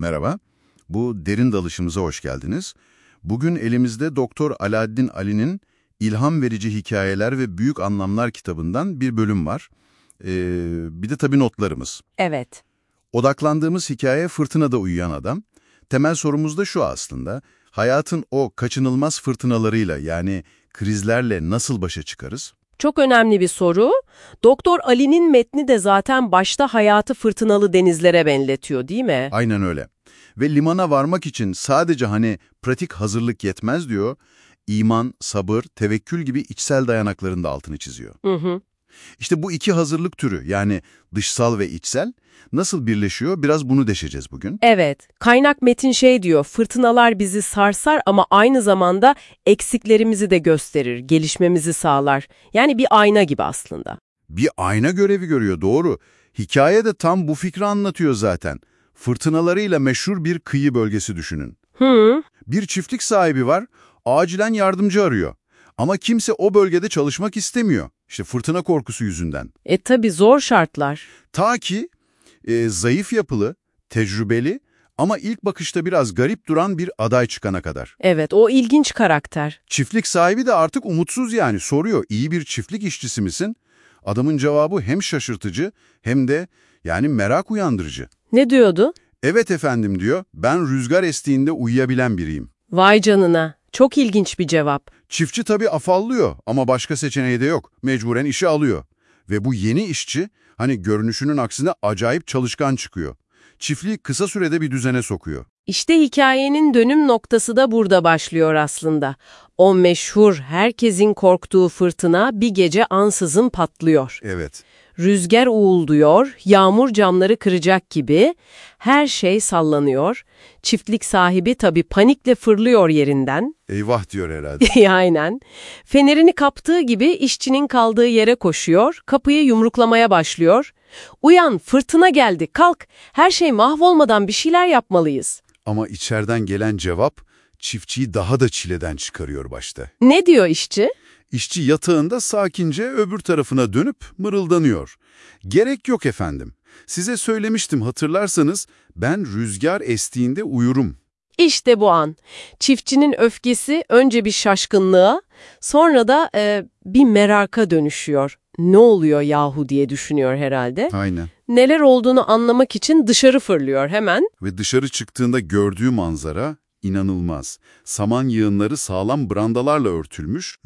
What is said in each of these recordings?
Merhaba, bu derin dalışımıza hoş geldiniz. Bugün elimizde Doktor Alaaddin Ali'nin İlham Verici Hikayeler ve Büyük Anlamlar kitabından bir bölüm var. Ee, bir de tabii notlarımız. Evet. Odaklandığımız hikaye Fırtınada Uyuyan Adam. Temel sorumuz da şu aslında. Hayatın o kaçınılmaz fırtınalarıyla yani krizlerle nasıl başa çıkarız? Çok önemli bir soru. Doktor Ali'nin metni de zaten başta hayatı fırtınalı denizlere benzetiyor değil mi? Aynen öyle. Ve limana varmak için sadece hani pratik hazırlık yetmez diyor. İman, sabır, tevekkül gibi içsel dayanakların da altını çiziyor. Hı hı. İşte bu iki hazırlık türü yani dışsal ve içsel nasıl birleşiyor biraz bunu deşeceğiz bugün. Evet. Kaynak metin şey diyor, fırtınalar bizi sarsar ama aynı zamanda eksiklerimizi de gösterir, gelişmemizi sağlar. Yani bir ayna gibi aslında. Bir ayna görevi görüyor doğru. Hikaye de tam bu fikri anlatıyor zaten. Fırtınalarıyla meşhur bir kıyı bölgesi düşünün. Hı, Bir çiftlik sahibi var, acilen yardımcı arıyor. Ama kimse o bölgede çalışmak istemiyor. İşte fırtına korkusu yüzünden. e tabi zor şartlar. Ta ki e, zayıf yapılı, tecrübeli ama ilk bakışta biraz garip duran bir aday çıkana kadar. Evet, o ilginç karakter. Çiftlik sahibi de artık umutsuz yani soruyor. İyi bir çiftlik işçisi misin? Adamın cevabı hem şaşırtıcı hem de yani merak uyandırıcı. Ne diyordu? Evet efendim diyor, ben rüzgar estiğinde uyuyabilen biriyim. Vay canına. Çok ilginç bir cevap. Çiftçi tabii afallıyor ama başka seçeneği de yok. Mecburen işe alıyor. Ve bu yeni işçi hani görünüşünün aksine acayip çalışkan çıkıyor. Çiftliği kısa sürede bir düzene sokuyor. İşte hikayenin dönüm noktası da burada başlıyor aslında. O meşhur, herkesin korktuğu fırtına bir gece ansızın patlıyor. Evet. Rüzgar uğulduyor, yağmur camları kıracak gibi. Her şey sallanıyor. Çiftlik sahibi tabii panikle fırlıyor yerinden. Eyvah diyor herhalde. Aynen. Fenerini kaptığı gibi işçinin kaldığı yere koşuyor, kapıyı yumruklamaya başlıyor. Uyan, fırtına geldi, kalk. Her şey mahvolmadan bir şeyler yapmalıyız. Ama içeriden gelen cevap çiftçiyi daha da çileden çıkarıyor başta. Ne diyor işçi? İşçi yatağında sakince öbür tarafına dönüp mırıldanıyor. Gerek yok efendim. Size söylemiştim hatırlarsanız ben rüzgar estiğinde uyurum. İşte bu an. Çiftçinin öfkesi önce bir şaşkınlığa, sonra da e, bir meraka dönüşüyor. Ne oluyor yahu diye düşünüyor herhalde. Aynen. Neler olduğunu anlamak için dışarı fırlıyor hemen. Ve dışarı çıktığında gördüğü manzara inanılmaz. Saman yığınları sağlam brandalarla örtülmüş.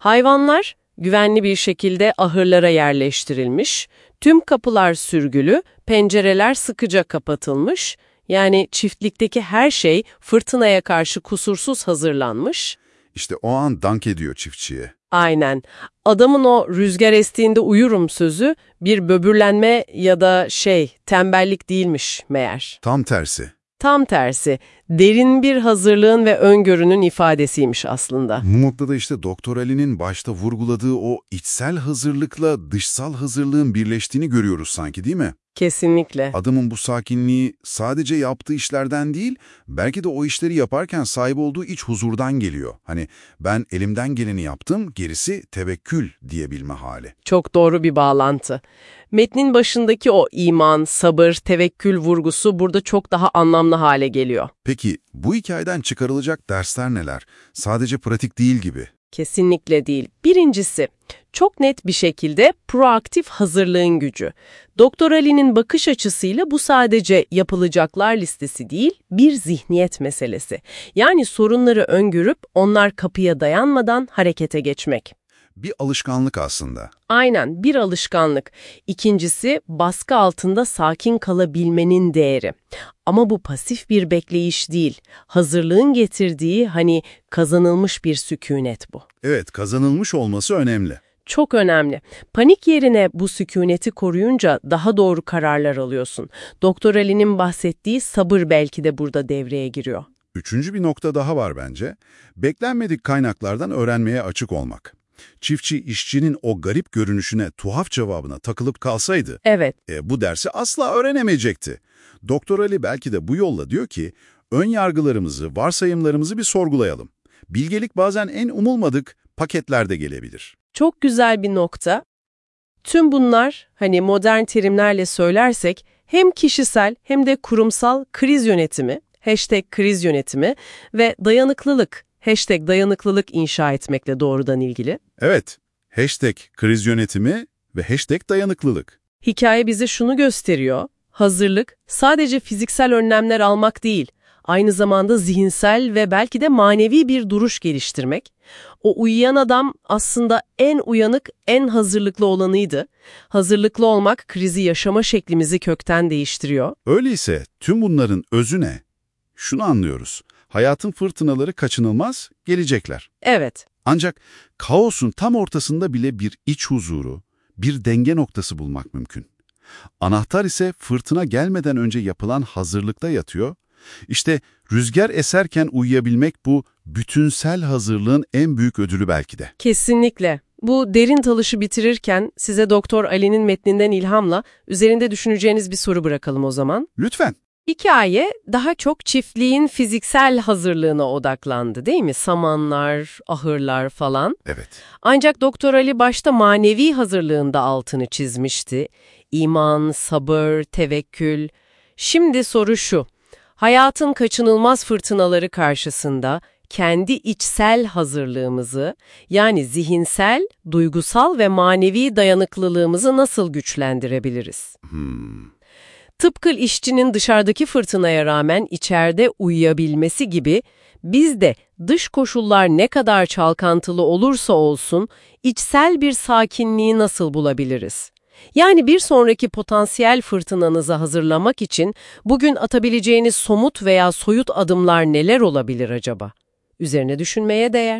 Hayvanlar güvenli bir şekilde ahırlara yerleştirilmiş, tüm kapılar sürgülü, pencereler sıkıca kapatılmış, yani çiftlikteki her şey fırtınaya karşı kusursuz hazırlanmış. İşte o an dank ediyor çiftçiye. Aynen. Adamın o rüzgar estiğinde uyurum sözü bir böbürlenme ya da şey tembellik değilmiş meğer. Tam tersi. Tam tersi derin bir hazırlığın ve öngörünün ifadesiymiş aslında. Bu noktada işte Doktor Ali'nin başta vurguladığı o içsel hazırlıkla dışsal hazırlığın birleştiğini görüyoruz sanki değil mi? Kesinlikle. Adamın bu sakinliği sadece yaptığı işlerden değil, belki de o işleri yaparken sahip olduğu iç huzurdan geliyor. Hani ben elimden geleni yaptım, gerisi tevekkül diyebilme hali. Çok doğru bir bağlantı. Metnin başındaki o iman, sabır, tevekkül vurgusu burada çok daha anlamlı hale geliyor. Peki bu hikayeden çıkarılacak dersler neler? Sadece pratik değil gibi. Kesinlikle değil. Birincisi, çok net bir şekilde proaktif hazırlığın gücü. Doktor Ali'nin bakış açısıyla bu sadece yapılacaklar listesi değil, bir zihniyet meselesi. Yani sorunları öngörüp onlar kapıya dayanmadan harekete geçmek. Bir alışkanlık aslında. Aynen bir alışkanlık. İkincisi baskı altında sakin kalabilmenin değeri. Ama bu pasif bir bekleyiş değil. Hazırlığın getirdiği hani kazanılmış bir sükunet bu. Evet, kazanılmış olması önemli. Çok önemli. Panik yerine bu sükuneti koruyunca daha doğru kararlar alıyorsun. Doktor Ali'nin bahsettiği sabır belki de burada devreye giriyor. Üçüncü bir nokta daha var bence. Beklenmedik kaynaklardan öğrenmeye açık olmak. Çiftçi işçinin o garip görünüşüne, tuhaf cevabına takılıp kalsaydı, Evet, e, bu dersi asla öğrenemeyecekti. Doktor Ali belki de bu yolla diyor ki, ön yargılarımızı, varsayımlarımızı bir sorgulayalım. Bilgelik bazen en umulmadık paketlerde gelebilir. çok güzel bir nokta. Tüm bunlar hani modern terimlerle söylersek hem kişisel hem de kurumsal kriz yönetimi, hashtag kriz yönetimi ve dayanıklılık, hashtag dayanıklılık inşa etmekle doğrudan ilgili. Evet, hashtag kriz yönetimi ve hashtag dayanıklılık. Hikaye bize şunu gösteriyor. Hazırlık sadece fiziksel önlemler almak değil, aynı zamanda zihinsel ve belki de manevi bir duruş geliştirmek. O uyuyan adam aslında en uyanık, en hazırlıklı olanıydı. Hazırlıklı olmak krizi yaşama şeklimizi kökten değiştiriyor. Öyleyse tüm bunların özü ne? Şunu anlıyoruz. Hayatın fırtınaları kaçınılmaz, gelecekler. Evet, Ancak kaosun tam ortasında bile bir iç huzuru, bir denge noktası bulmak mümkün. Anahtar ise fırtına gelmeden önce yapılan hazırlıkta yatıyor. İşte rüzgar eserken uyuyabilmek bu bütünsel hazırlığın en büyük ödülü belki de. kesinlikle. Bu derin talışı bitirirken size Doktor Ali'nin metninden ilhamla üzerinde düşüneceğiniz bir soru bırakalım o zaman. Lütfen. Hikaye daha çok çiftliğin fiziksel hazırlığına odaklandı değil mi? Samanlar, ahırlar falan. Evet. Ancak Doktor Ali başta manevi hazırlığında altını çizmişti. İman, sabır, tevekkül. Şimdi soru şu. Hayatın kaçınılmaz fırtınaları karşısında kendi içsel hazırlığımızı, yani zihinsel, duygusal ve manevi dayanıklılığımızı nasıl güçlendirebiliriz? Hmm. Tıpkı işçinin dışarıdaki fırtınaya rağmen içeride uyuyabilmesi gibi biz de dış koşullar ne kadar çalkantılı olursa olsun içsel bir sakinliği nasıl bulabiliriz? Yani bir sonraki potansiyel fırtınanızı hazırlamak için bugün atabileceğiniz somut veya soyut adımlar neler olabilir acaba? Üzerine düşünmeye değer.